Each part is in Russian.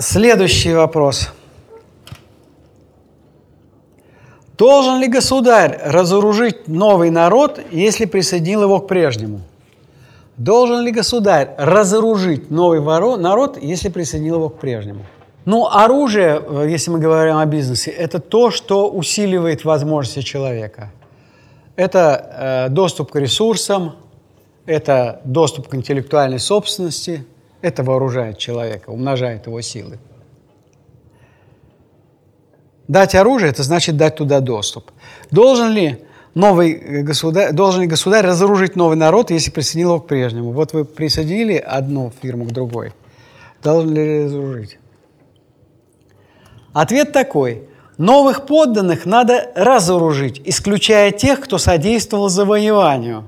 Следующий вопрос. Должен ли государь разоружить новый народ, если присоединил его к прежнему? Должен ли государь разоружить новый народ, если присоединил его к прежнему? Ну, оружие, э, если мы говорим о бизнесе, это то, что усиливает возможности человека. Это э, доступ к ресурсам, это доступ к интеллектуальной собственности, это вооружает человека, умножает его силы. Дать оружие – это значит дать туда доступ. Должен ли новый э, государь, должен ли государь разоружить новый народ, если присоединил его к прежнему? Вот вы присоединили одну фирму к другой. Должен ли разоружить? Ответ такой. Новых подданных надо разоружить, исключая тех, кто содействовал завоеванию.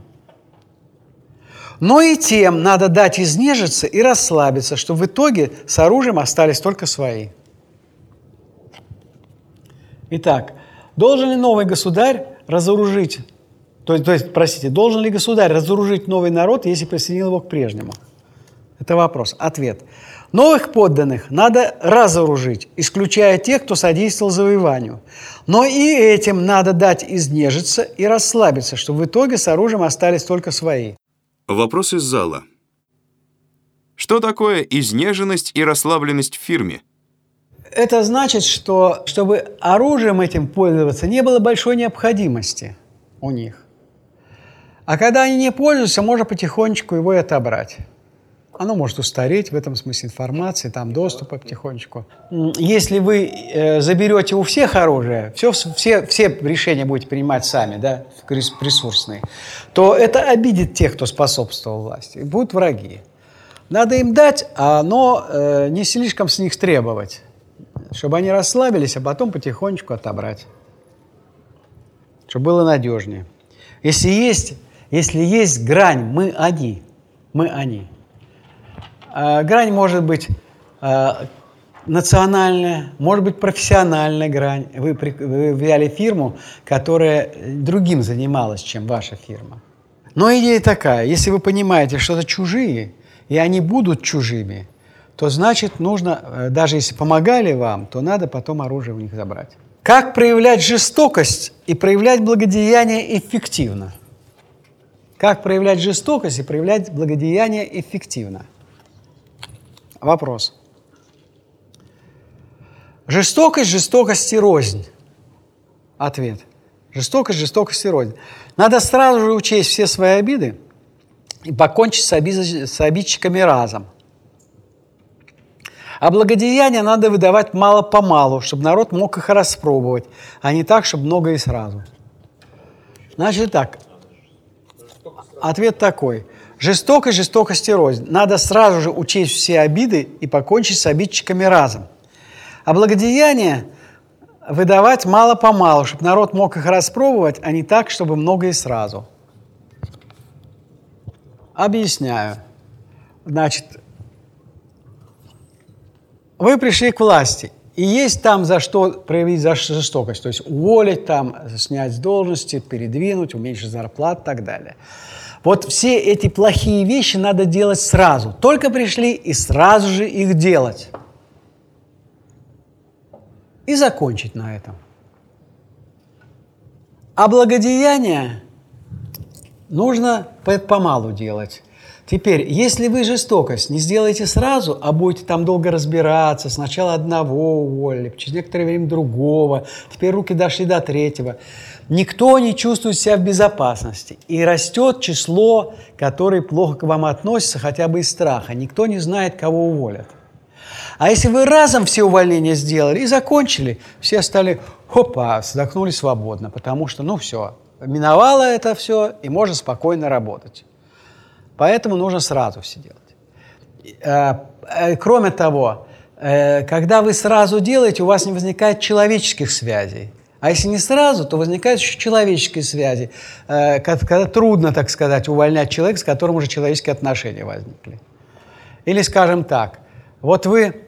Но и тем надо дать изнежиться и расслабиться, чтобы в итоге с оружием остались только свои – Итак, должен ли новый государь разоружить, то то есть, простите, должен ли государь разоружить новый народ, если присоединил его к прежнему? Это вопрос. Ответ. Новых подданных надо разоружить, исключая тех, кто содействовал завоеванию. Но и этим надо дать изнежиться и расслабиться, чтобы в итоге с оружием остались только свои. Вопрос из зала. Что такое изнеженность и расслабленность в фирме? Это значит, что чтобы оружием этим пользоваться, не было большой необходимости у них. А когда они не пользуются, можно потихонечку его и отобрать. Оно может устареть в этом смысле информации, там доступа потихонечку. Если вы э, заберете у всех оружие, все, все, все решения будете принимать сами, да, ресурсные, то это обидит тех, кто способствовал власти. Будут враги. Надо им дать, а но э, не слишком с них требовать чтобы они расслабились, а потом потихонечку отобрать, чтобы было надежнее. Если есть, если есть грань, мы они, мы они. А грань может быть а, национальная, может быть профессиональная грань. Вы, вы взяли фирму, которая другим занималась, чем ваша фирма. Но идея такая, если вы понимаете, что это чужие, и они будут чужими – то значит нужно, э, даже если помогали вам, то надо потом оружие у них забрать. Как проявлять жестокость и проявлять благодеяние эффективно? Как проявлять жестокость и проявлять благодеяние эффективно? Вопрос. Жестокость, жестокость и рознь. Ответ. Жестокость, жестокость и рознь. Надо сразу же учесть все свои обиды и покончить с, обид... с обидчиками разом – а благодеяния надо выдавать мало-помалу, чтобы народ мог их распробовать, а не так, чтобы много и сразу. Значит так, ответ такой. Жестокость, жестокость и рознь. Надо сразу же учесть все обиды и покончить с обидчиками разом. А благодеяния выдавать мало-помалу, чтобы народ мог их распробовать, а не так, чтобы много и сразу. Объясняю. Значит, вы пришли к власти, и есть там за что проявить жестокость, то есть уволить, там, снять с должности, передвинуть, уменьшить зарплату и так далее. Вот все эти плохие вещи надо делать сразу. Только пришли и сразу же их делать. И закончить на этом. А благодеяние нужно помалу делать. Теперь, если вы жестокость не сделаете сразу, а будете там долго разбираться, сначала одного уволили, через некоторое время другого, теперь руки дошли до третьего, никто не чувствует себя в безопасности. И растет число, которые плохо к вам относятся, хотя бы из страха. Никто не знает, кого уволят. А если вы разом все увольнения сделали и закончили, все стали, хопа, вздохнули свободно, потому что, ну все, миновало это все, и можно спокойно работать. Поэтому нужно сразу все делать. Э, э, кроме того, э, когда вы сразу делаете, у вас не возникает человеческих связей. А если не сразу, то возникают еще человеческие связи, когда трудно, так сказать, увольнять человека, с которым уже человеческие отношения возникли. Или, скажем так, вот вы,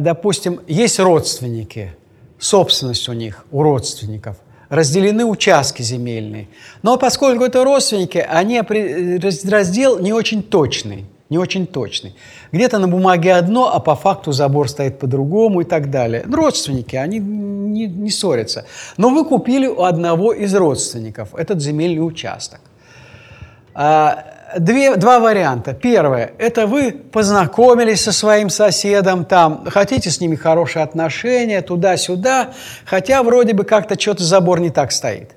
допустим, есть родственники, собственность у них, у родственников – разделены участки земельные. Но поскольку это родственники, они раздел не очень точный, не очень точный. Где-то на бумаге одно, а по факту забор стоит по-другому и так далее. Ну, родственники, они не, не ссорятся. Но вы купили у одного из родственников этот земельный участок. А, две, два варианта. Первое – это вы познакомились со своим соседом, там, хотите с ними хорошие отношения, туда-сюда, хотя вроде бы как-то что-то забор не так стоит.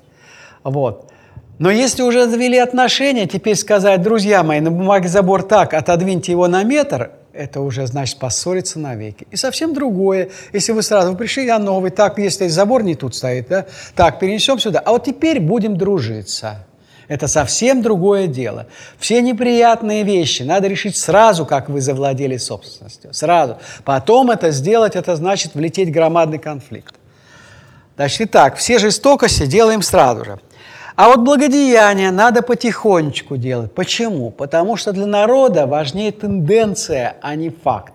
Вот. Но если уже завели отношения, теперь сказать, друзья мои, на бумаге забор так, отодвиньте его на метр, это уже значит поссориться навеки. И совсем другое, если вы сразу пришли, а новый, так, если забор не тут стоит, да, так, перенесем сюда, а вот теперь будем дружиться. Это совсем другое дело. Все неприятные вещи надо решить сразу, как вы завладели собственностью. Сразу. Потом это сделать, это значит влететь в громадный конфликт. Значит, итак, все жестокости делаем сразу же. А вот благодеяние надо потихонечку делать. Почему? Потому что для народа важнее тенденция, а не факт.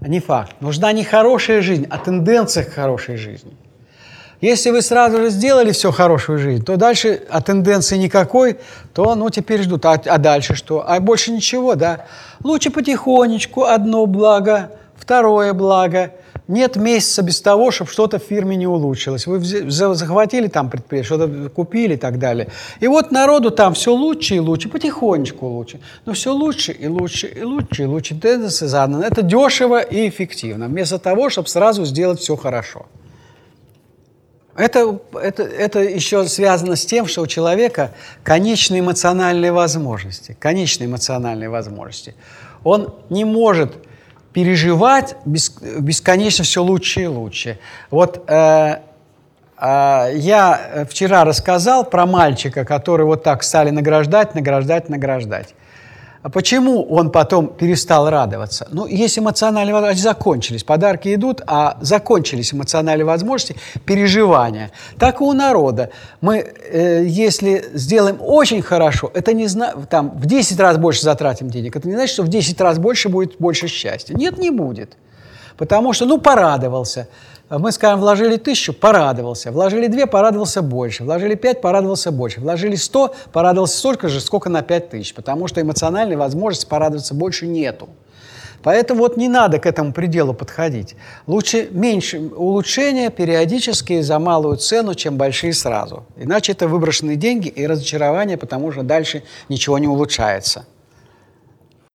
А не факт. Нужна не хорошая жизнь, а тенденция к хорошей жизни. Если вы сразу же сделали все хорошую жизнь, то дальше, а тенденции никакой, то ну теперь ждут. А, а дальше что? А больше ничего, да? Лучше потихонечку одно благо, второе благо. Нет месяца без того, чтобы что-то в фирме не улучшилось. Вы захватили там предприятие, что-то купили и так далее. И вот народу там все лучше и лучше, потихонечку лучше. Но все лучше и лучше и лучше и лучше. Тенденции заданы. Это дешево и эффективно, вместо того, чтобы сразу сделать все хорошо. Это, это, это еще связано с тем, что у человека конечные эмоциональные возможности. Конечные эмоциональные возможности. Он не может переживать бесконечно все лучше и лучше. Вот э, э, я вчера рассказал про мальчика, который вот так стали награждать, награждать, награждать. А почему он потом перестал радоваться? Ну, есть эмоциональные возможности, закончились. Подарки идут, а закончились эмоциональные возможности, переживания. Так и у народа. Мы, э, если сделаем очень хорошо, это не зна... там, в 10 раз больше затратим денег. Это не значит, что в 10 раз больше будет больше счастья. Нет, не будет. Потому что, ну, порадовался. Мы, скажем, вложили тысячу, порадовался. Вложили две, порадовался больше. Вложили пять, порадовался больше. Вложили сто, порадовался столько же, сколько на пять тысяч. Потому что эмоциональной возможности порадоваться больше нету. Поэтому вот не надо к этому пределу подходить. Лучше меньше улучшения периодически за малую цену, чем большие сразу. Иначе это выброшенные деньги и разочарование, потому что дальше ничего не улучшается.